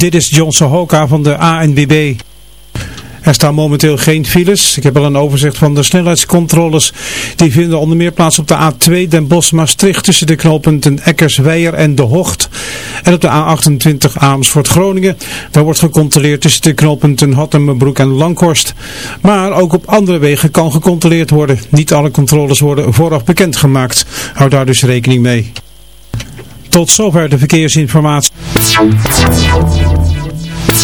Dit is John Sohoka van de ANWB. Er staan momenteel geen files. Ik heb al een overzicht van de snelheidscontroles. Die vinden onder meer plaats op de A2 Den Bosch-Maastricht tussen de knooppunten Eckersweijer en De Hocht. En op de A28 Amersfoort-Groningen. Daar wordt gecontroleerd tussen de knooppunten Hattemenbroek en Langhorst. Maar ook op andere wegen kan gecontroleerd worden. Niet alle controles worden vooraf bekendgemaakt. Hou daar dus rekening mee. Tot zover de verkeersinformatie.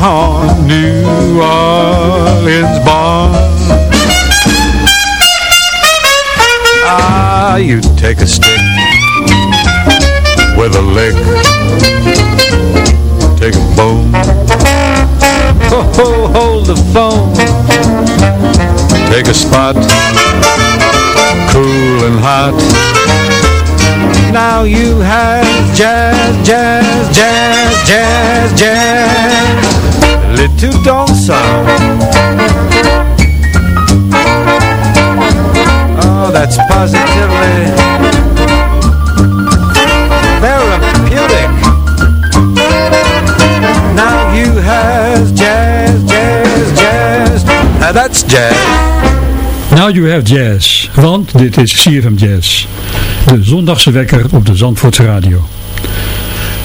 horn New Orleans barn Ah, you take a stick With a lick. Take a bone. Ho, hold the phone. Take a spot Cool and hot. Now you have jazz, jazz, jazz, jazz, jazz Little sound Oh, that's positively Therapeutic Now you have jazz, jazz, jazz Now that's jazz Now You Have Jazz, want dit is CFM Jazz. De zondagse wekker op de Zandvoortse Radio.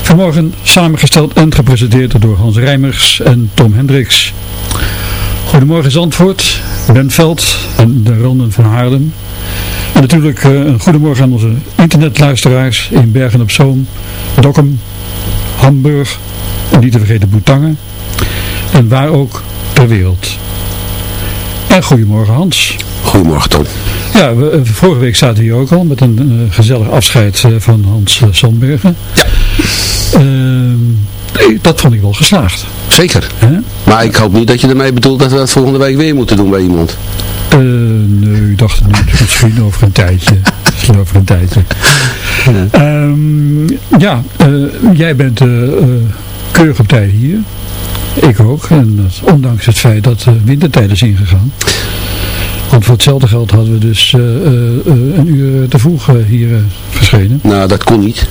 Vanmorgen samengesteld en gepresenteerd door Hans Rijmers en Tom Hendricks. Goedemorgen Zandvoort, Benveld en de Ronden van Haarlem. En natuurlijk eh, een goedemorgen aan onze internetluisteraars in Bergen op Zoom, Dokkum, Hamburg en niet te vergeten Boetangen. En waar ook ter wereld. En goedemorgen Hans. Goedemorgen Tom. Ja, we, eh, vorige week zaten we hier ook al met een eh, gezellig afscheid van Hans uh, Sandbergen. Ja. Nee, dat vond ik wel geslaagd. Zeker. Maar ik hoop niet dat je ermee bedoelt dat we dat volgende week weer moeten doen bij iemand. Eh, nee, ik dacht het niet. Misschien over een tijdje. Misschien over een tijdje. Ja. Ehm, ja, eh, jij bent eh, eh, keurig op tijd hier. Ik ook. En ondanks het feit dat de wintertijd is ingegaan. Want voor hetzelfde geld hadden we dus eh, eh, eh, een uur te vroeg eh, hier eh, verschenen. Nou, dat kon niet.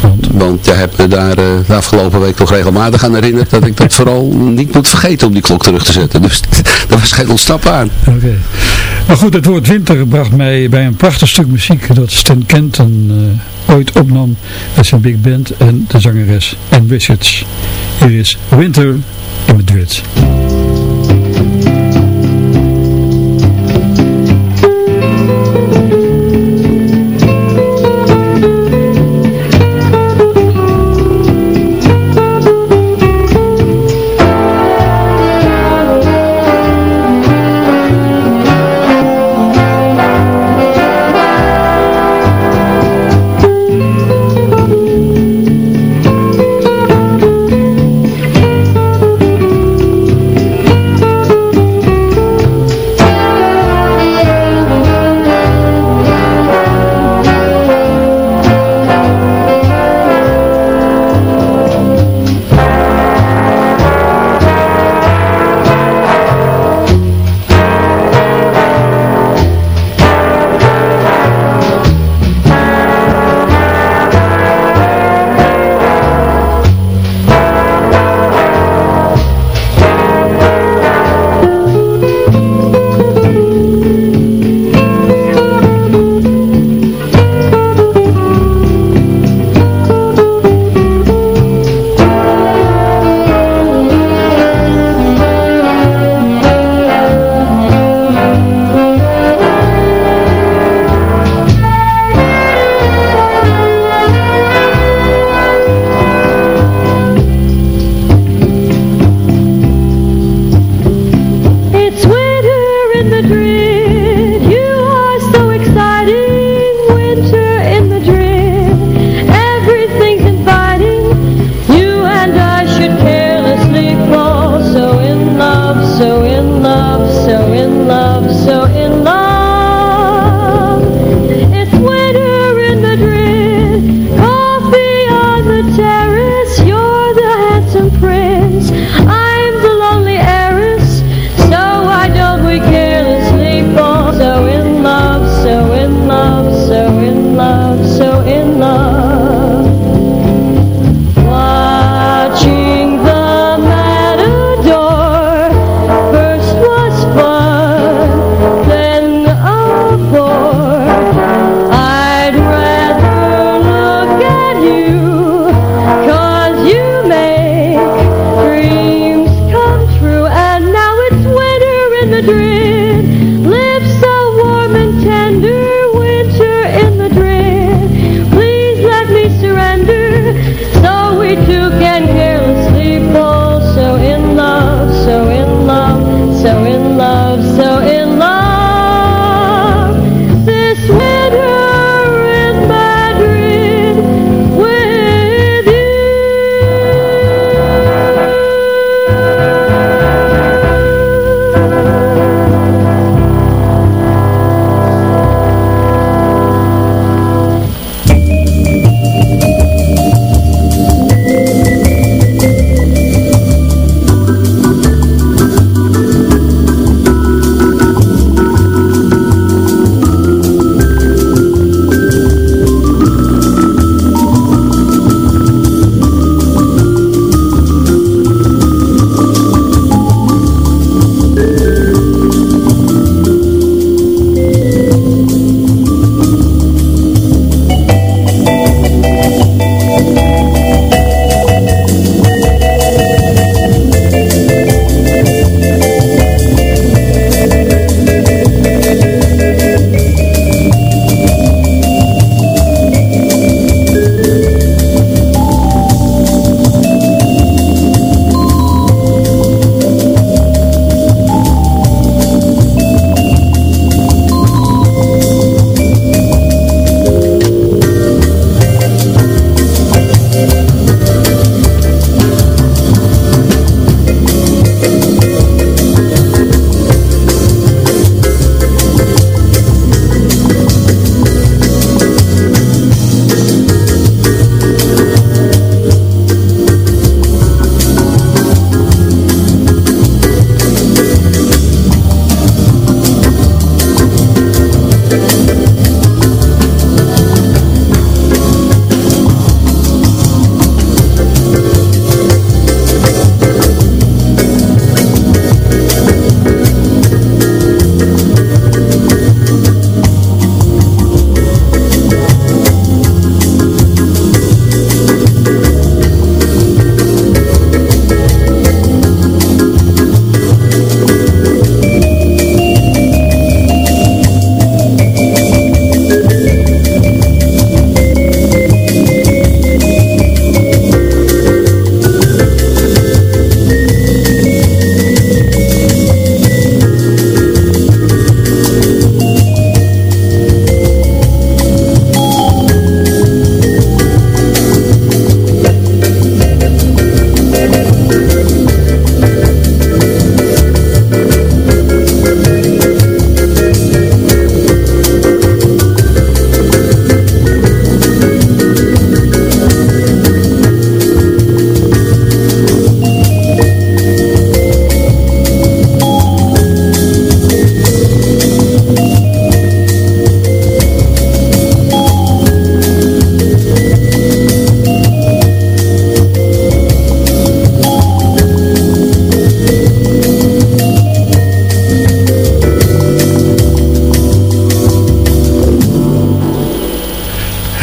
Want, Want jij hebt me daar eh, de afgelopen week toch regelmatig aan herinnerd dat ik dat vooral niet moet vergeten om die klok terug te zetten. Dus daar was geen ontstappen aan. Oké. Maar goed, het woord winter bracht mij bij een prachtig stuk muziek dat Stan Kenton eh, ooit opnam met zijn big band en de zangeres Ann Richards. Hier is Winter in Madrid.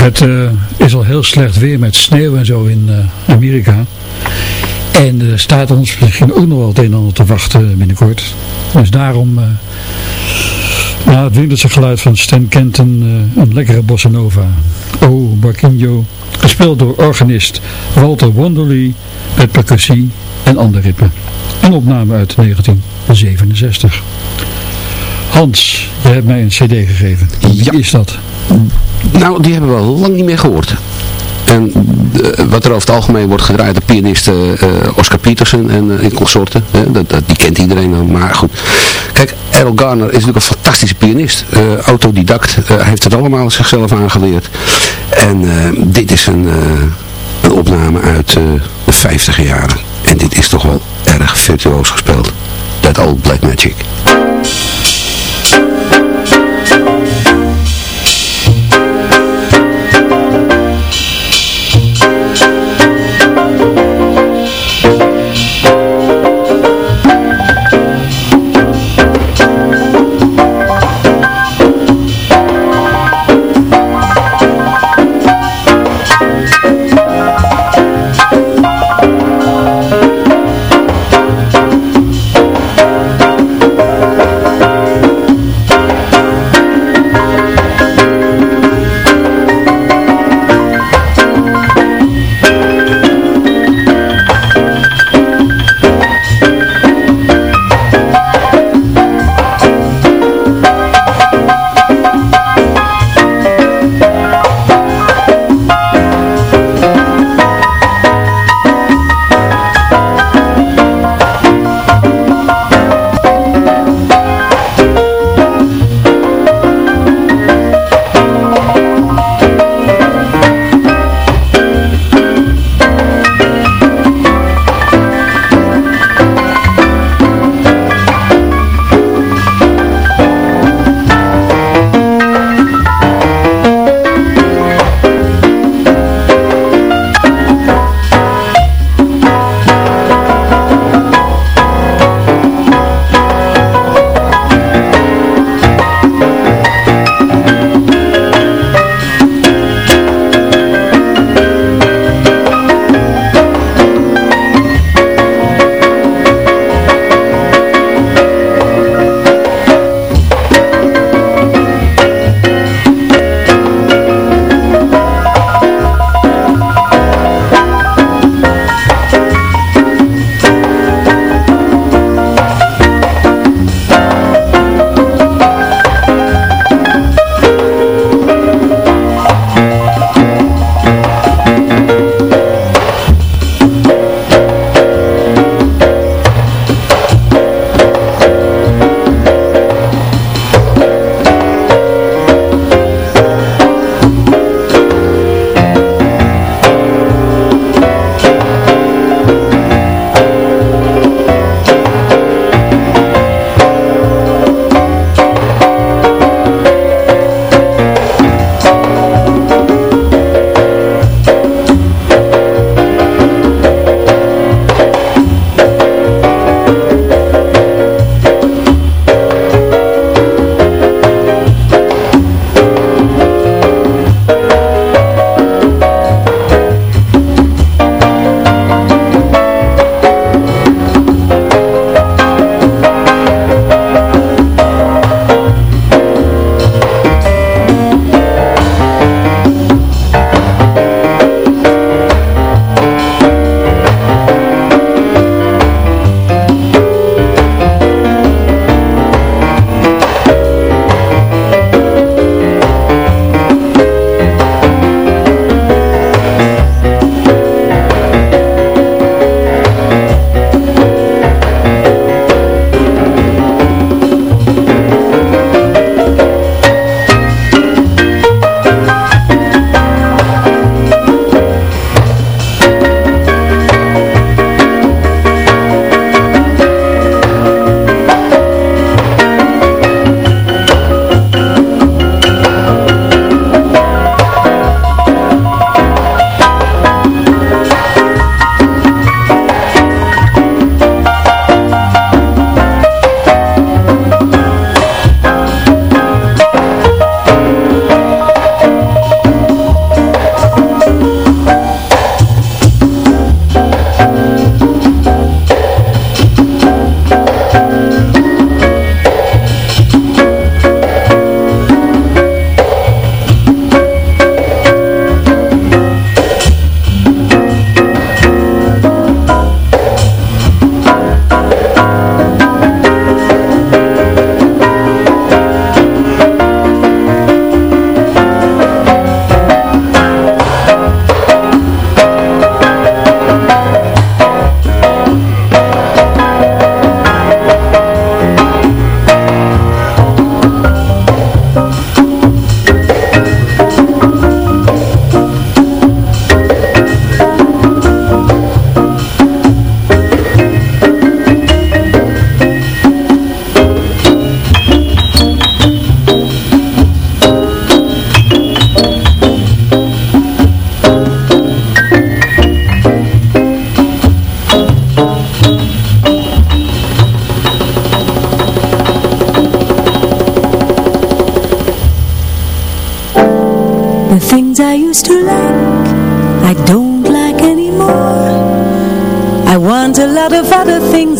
Het is al heel slecht weer met sneeuw en zo in Amerika. En er staat ons misschien ook nog wel het een en ander te wachten binnenkort. Dus daarom na het winterse geluid van Stan Kenton een lekkere bossa nova. Oh, Barquinho, gespeeld door organist Walter Wonderly met percussie en andere ritme. Een opname uit 1967. Hans, je hebt mij een cd gegeven. Wie is dat? Nou, die hebben we al lang niet meer gehoord. En uh, wat er over het algemeen wordt gedraaid, de pianist uh, Oscar Peterson en uh, consorten. Dat, dat, die kent iedereen dan, maar goed. Kijk, Errol Garner is natuurlijk een fantastische pianist. autodidact, heeft het allemaal zichzelf aangeleerd. En dit is een, een opname uit de 50 jaren. En dit is toch wel erg virtuoos gespeeld. That Old Black Magic.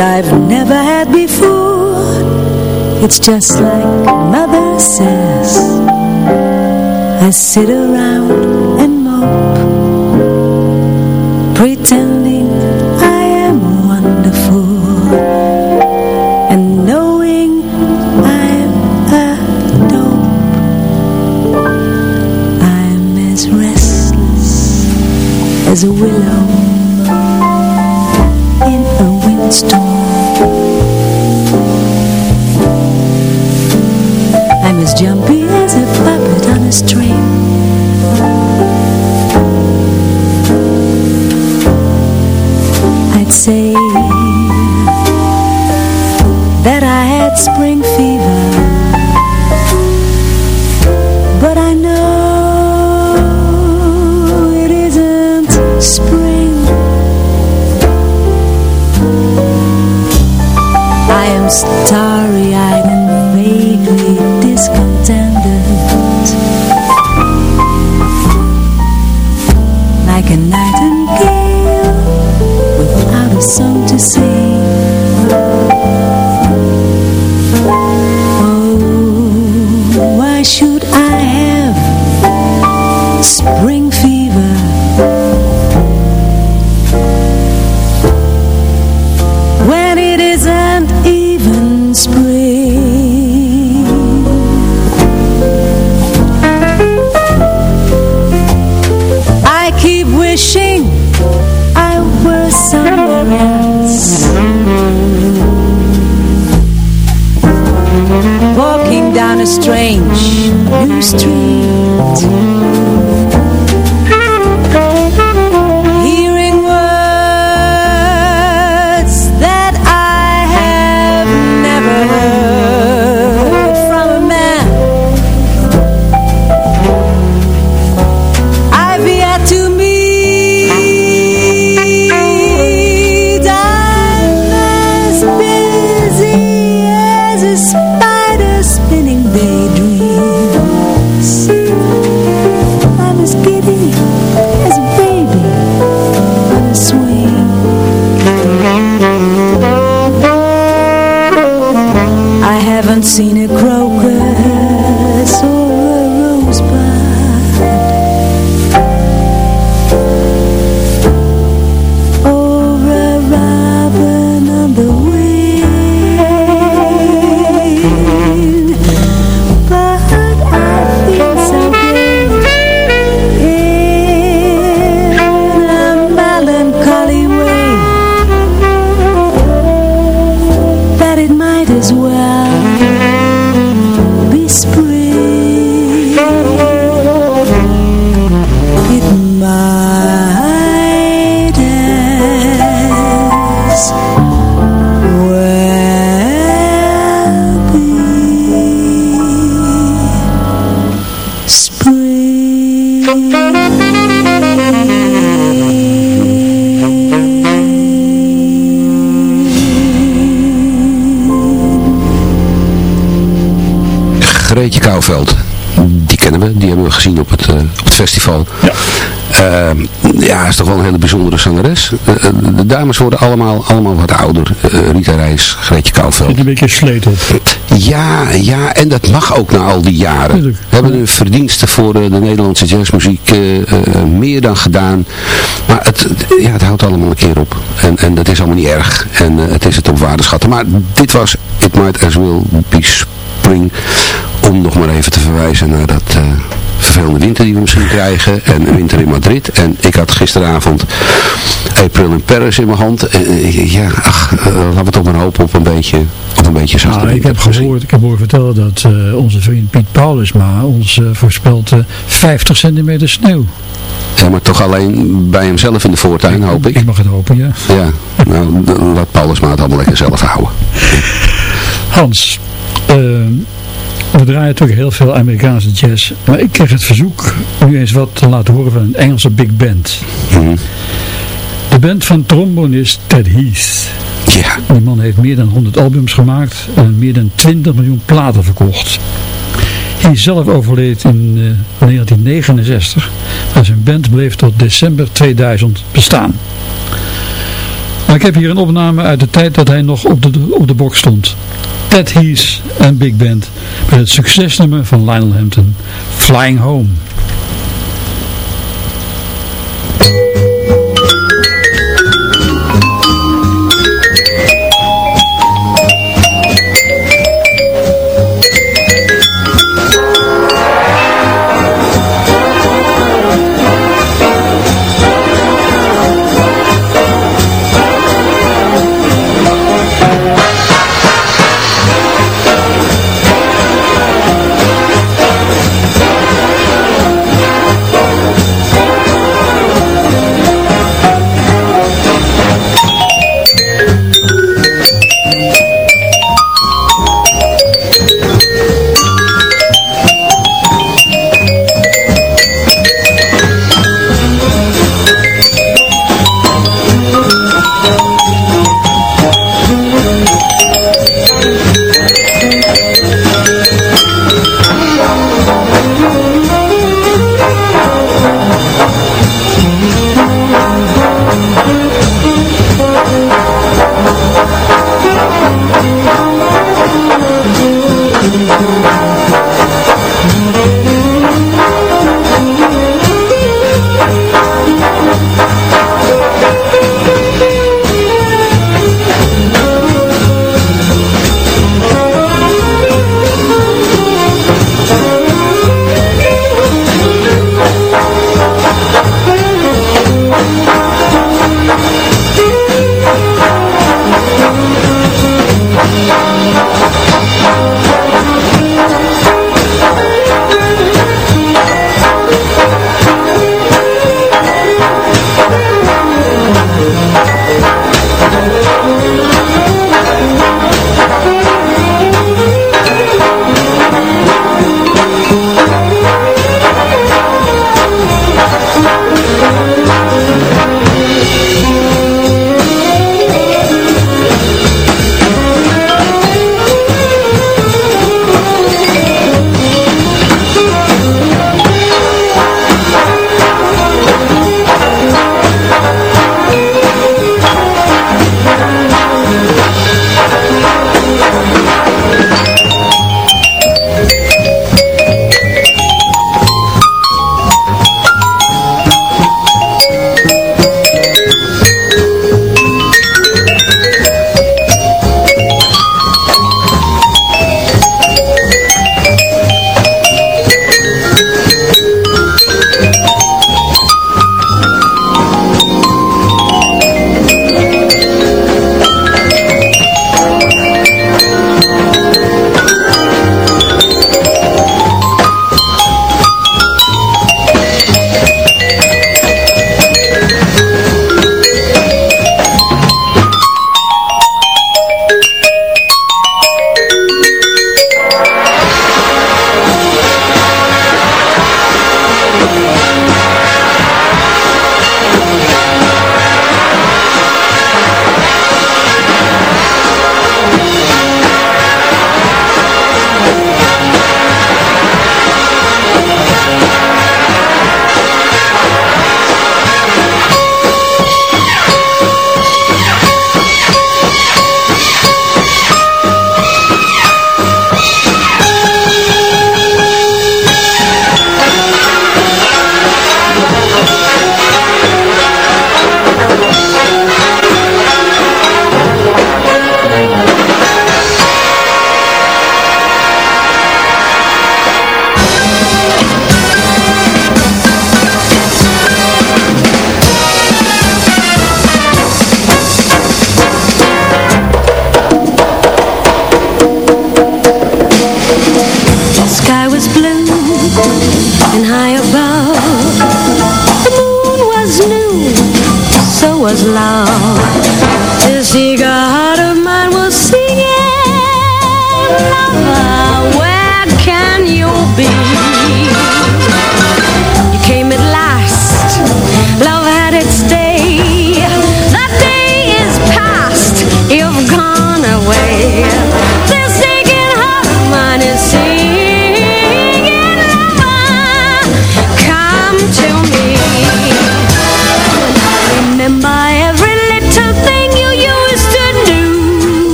I've never had before. It's just like mother says. I sit around I am festival. Ja. ja, is toch wel een hele bijzondere zangeres. Eh, de dames worden allemaal, allemaal wat ouder. Eh, Rita Reis, Greetje Kouwveld. Zit een beetje sleet op. Ja, ja, en dat mag ook na al die jaren. We hebben hun verdiensten voor de Nederlandse jazzmuziek meer dan gedaan. Maar het, ja, het houdt allemaal een keer op. En, en dat is allemaal niet erg. En het is het op waarde schatten. Maar dit was It Might As Well Be Spring. Om nog maar even te verwijzen naar dat... eh, vervelende winter die we misschien krijgen. En een winter in Madrid. En ik had gisteravond April in Paris in mijn hand. En, eh, ja, ach, eh, laten we toch maar hopen op een beetje, op een beetje zachte Nou, ik heb gehoord, ik heb horen vertellen dat eh, onze vriend Piet Paulusma ons eh, voorspelt eh, 50 centimeter sneeuw. Ja, maar toch alleen bij hemzelf in de voortuin, hoop ik. Ik mag het hopen, ja. Ja, nou, laat Paulus maar het allemaal lekker zelf houden. Hans, eh, draaien natuurlijk heel veel Amerikaanse jazz, maar ik kreeg het verzoek nu eens wat te laten horen van een Engelse big band. Mhm. De band van trombonist Ted Heath. Ja, Die man heeft meer dan 100 albums gemaakt en meer dan 20 miljoen platen verkocht. Hij zelf overleed in eh, 1969, maar zijn band bleef tot december 2000 bestaan. Maar ik heb hier een opname uit de tijd dat hij nog op de, op de box stond. Ted Hees en Big Band met het succesnummer van Lionel Hampton, Flying Home.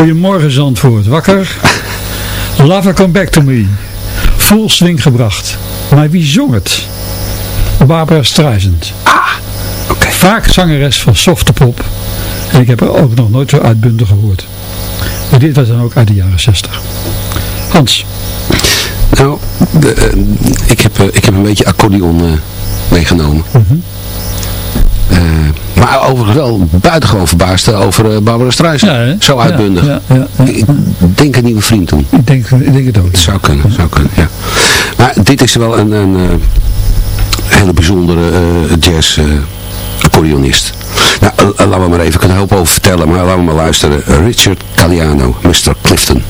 Goedemorgen Zandvoort, wakker? Lava Come Back To Me. Full swing gebracht. Maar wie zong het? Barbara Streisand. Ah, oké. Vaak zangeres van softe pop. En ik heb er ook nog nooit zo uitbundig gehoord. Maar dit was dan ook uit de jaren 60. Hans. Nou, de, eh, ik, heb, eh, ik heb een beetje accordeon eh, meegenomen. Eh, maar overigens wel buitengewoon verbaasd over eh, Barbara Streisand. Ja, hè? Zo uitbundig. Ja, ja. Ik denk een nieuwe vriend toen. Ik denk, ik denk het ook. Zou kunnen, zou kunnen, ja. Maar dit is wel een, een eh, hele bijzondere eh, jazz eh, accordeonist. Nou, eh, laten we maar even, ik kan een hoop over vertellen, maar laten we maar luisteren. Richard Galliano, Mr. Clifton.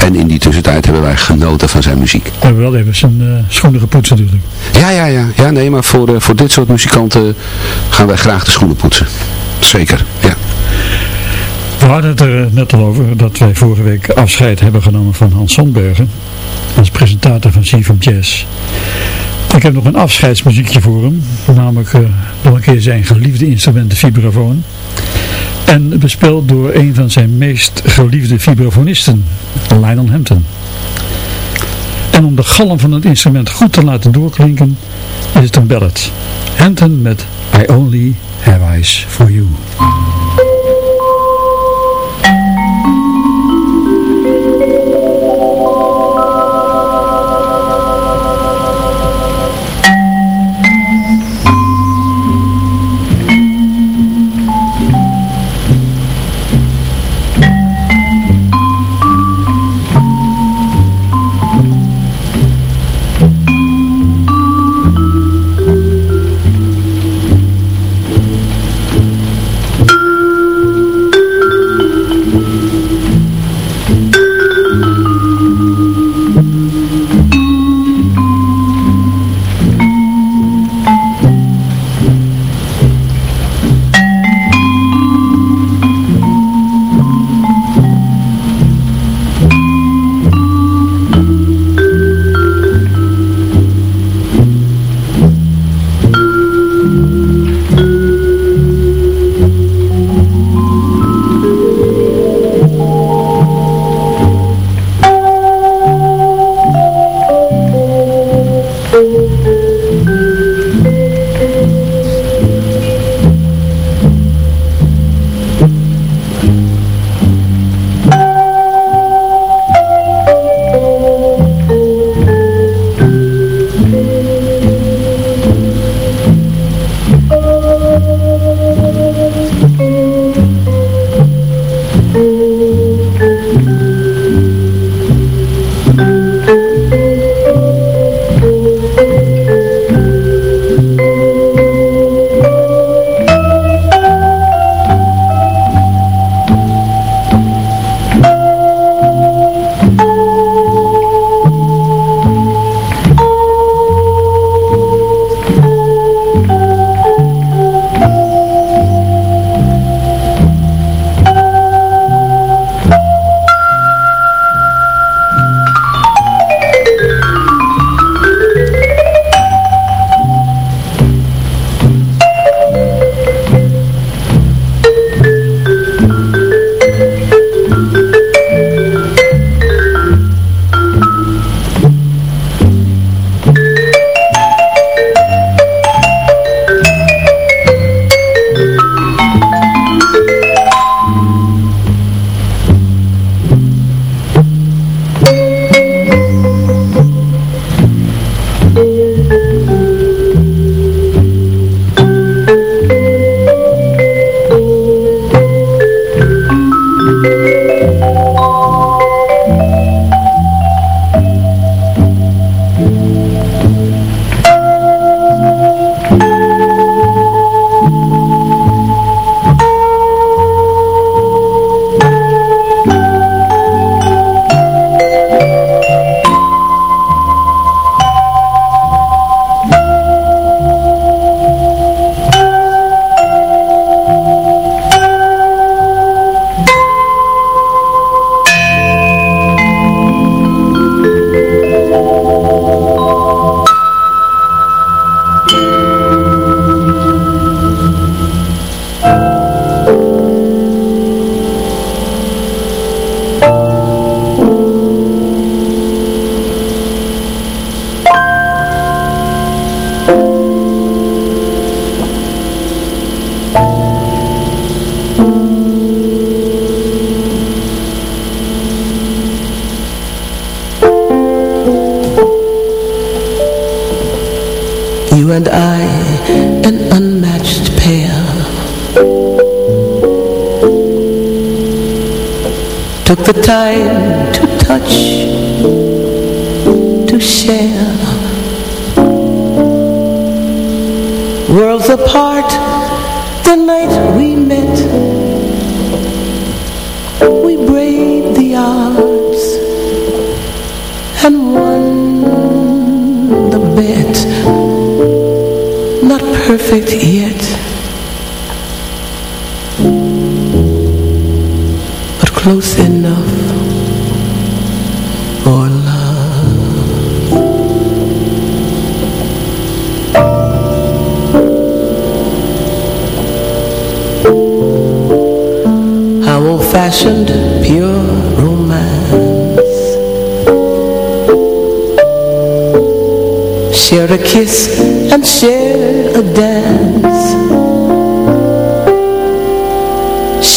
En in die tussentijd hebben wij genoten van zijn muziek. We hebben wel even zijn uh, schoenen gepoetst natuurlijk. Ja, ja, ja. ja nee, maar voor, uh, voor dit soort muzikanten gaan wij graag de schoenen poetsen. Zeker, ja. We hadden het er net al over dat wij vorige week afscheid hebben genomen van Hans Sonbergen. Als presentator van C Jazz. Ik heb nog een afscheidsmuziekje voor hem. Namelijk uh, nog een keer zijn geliefde instrument, de vibrafoon. En bespeeld door een van zijn meest geliefde vibrafonisten, Lionel Hampton. En om de galm van het instrument goed te laten doorklinken, is het een ballad. Hampton met I Only Have Eyes For You.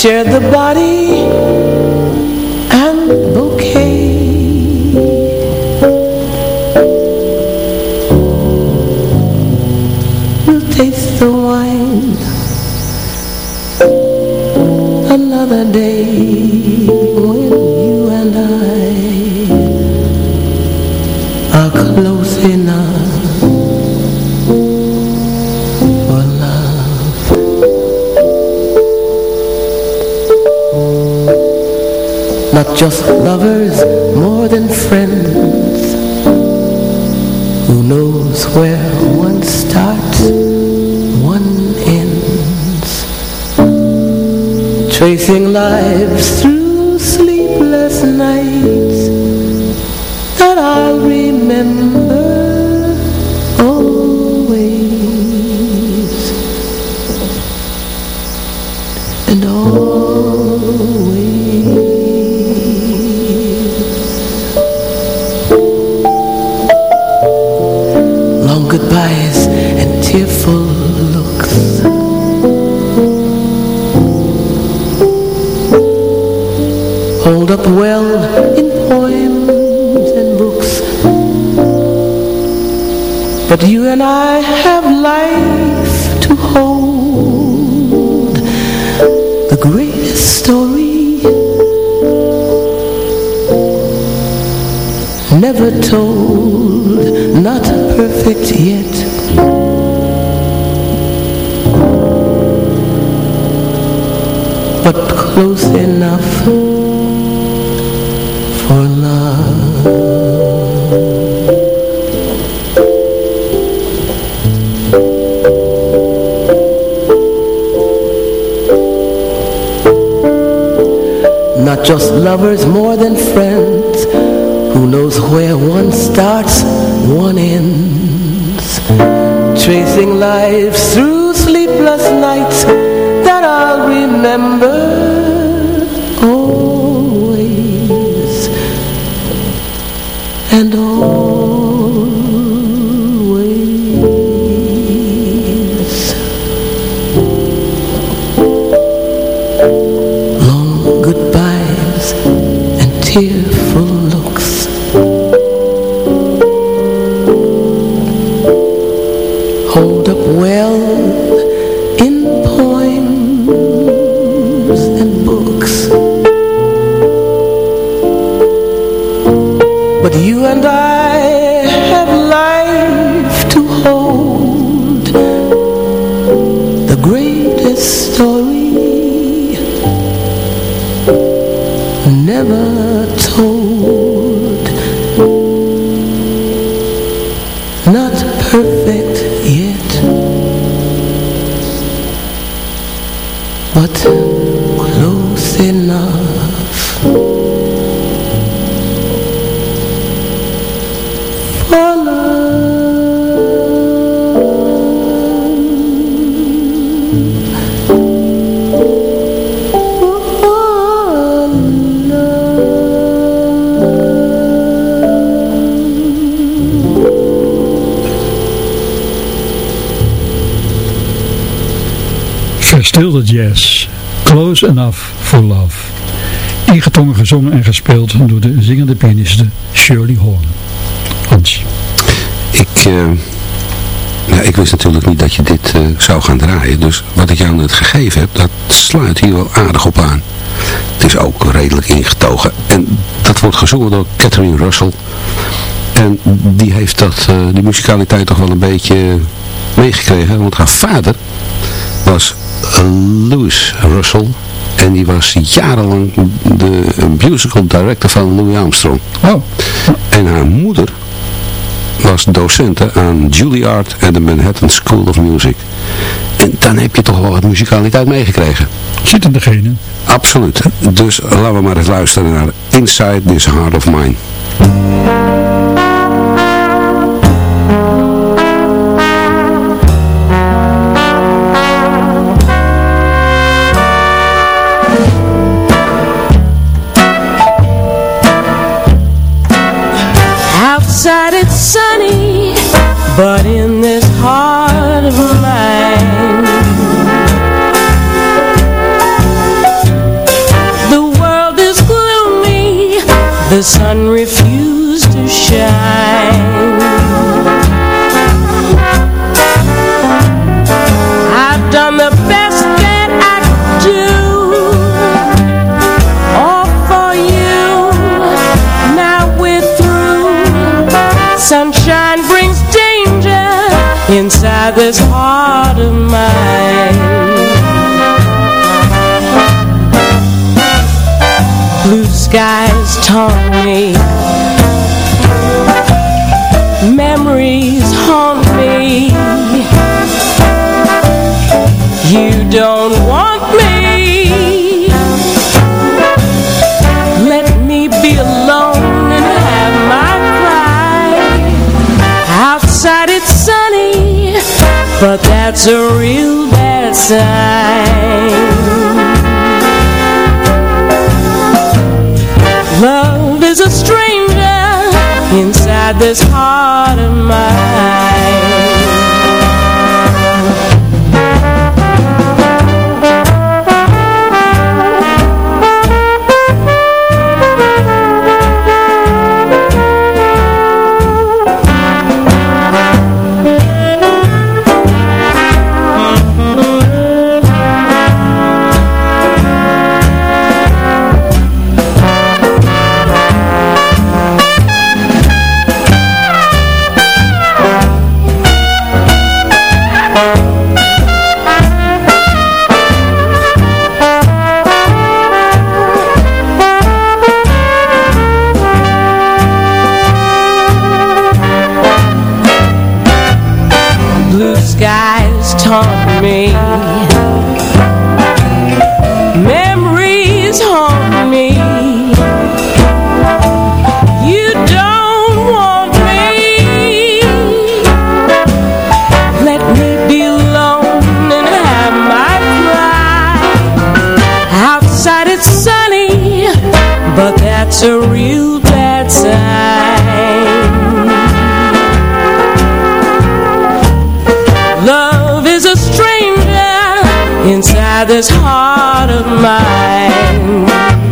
Share the body. lovers more than friends. Who knows where one starts, one ends. Tracing lives through And I have life to hold? The greatest story. Never told. Not perfect yet. But close enough for love. Just lovers more than friends. Who knows where one starts, one ends. Tracing lives through sleepless nights That I'll remember. Verstilde jazz, close enough for love. Ingetogen gezongen en gespeeld door de zingende pianiste Shirley Horn. Hans. Ik, eh, nou, ik wist natuurlijk niet dat je dit eh, zou gaan draaien. Dus wat ik jou aan het gegeven heb, dat sluit hier wel aardig op aan. Het is ook redelijk ingetogen. En dat wordt gezongen door Catherine Russell. En die heeft dat, eh, die muzikaliteit toch wel een beetje meegekregen. Want haar vader was Louis Russell. En die was jarenlang de musical director van Louis Armstrong. Oh. En haar moeder was docenten aan Juilliard en de Manhattan School of Music. En dan heb je toch wel wat muzikaliteit meegekregen. Zit in de genen. Absoluut. Dus laten we maar eens luisteren naar Inside This Heart of Mine. Outside it's sunny, but this heart of mine. Blue skies taunt me. Memories haunt me. You don't want me that's a real bad sign. Love is a stranger inside this heart of mine this heart of mine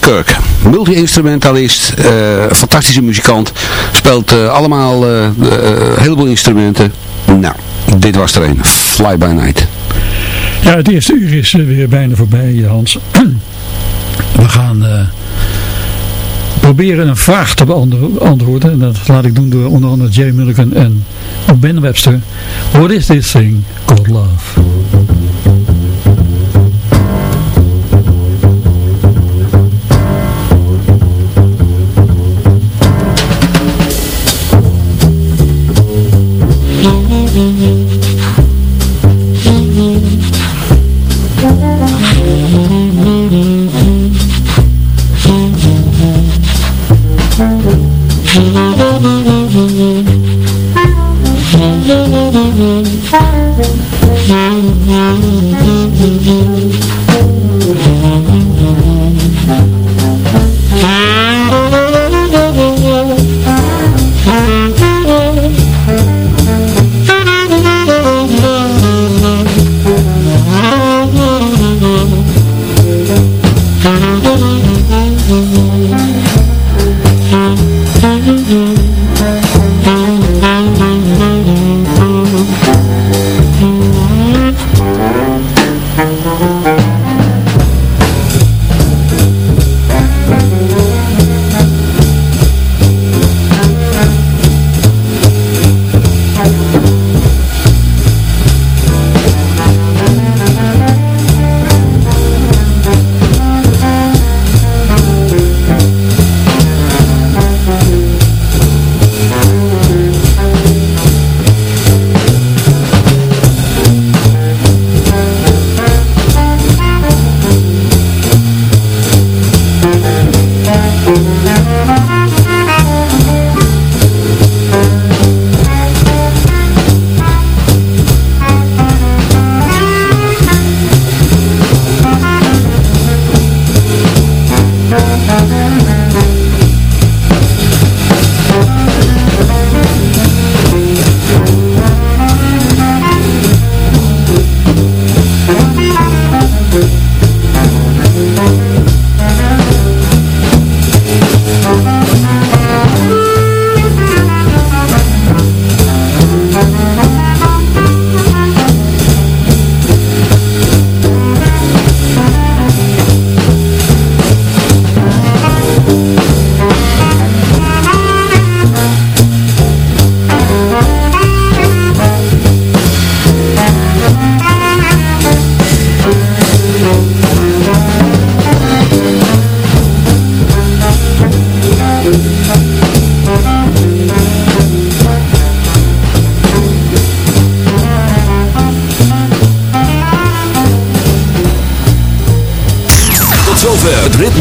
Kirk, multi-instrumentalist, uh, fantastische muzikant, speelt uh, allemaal uh, een heleboel instrumenten. Nou, dit was er een, Fly By Night. Ja, het eerste uur is weer bijna voorbij, Hans. We gaan proberen een vraag te beantwoorden. En dat laat ik doen door onder andere Jay Mulligan en Ben Webster. What is this thing called love? Mm-hmm.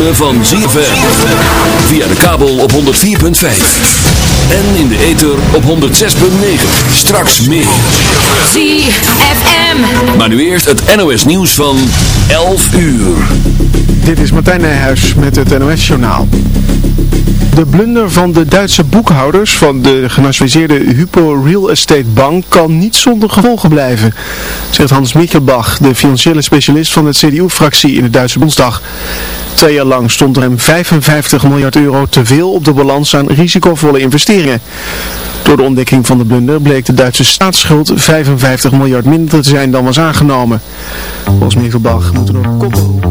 Van ZFM. Via de kabel op 104.5. En in de ether op 106.9. Straks meer. ZFM. Maar nu eerst het NOS nieuws van 11 uur. Dit is Martijn Nijhuis met het NOS journaal. De blunder van de Duitse boekhouders van de genationaliseerde Hypo Real Estate Bank kan niet zonder gevolgen blijven, zegt Hans Michelbach, de financiële specialist van de CDU-fractie in de Duitse Bondsdag. Twee jaar lang stond er hem 55 miljard euro te veel op de balans aan risicovolle investeringen. Door de ontdekking van de blunder bleek de Duitse staatsschuld 55 miljard minder te zijn dan was aangenomen. Volgens Michelbach moeten er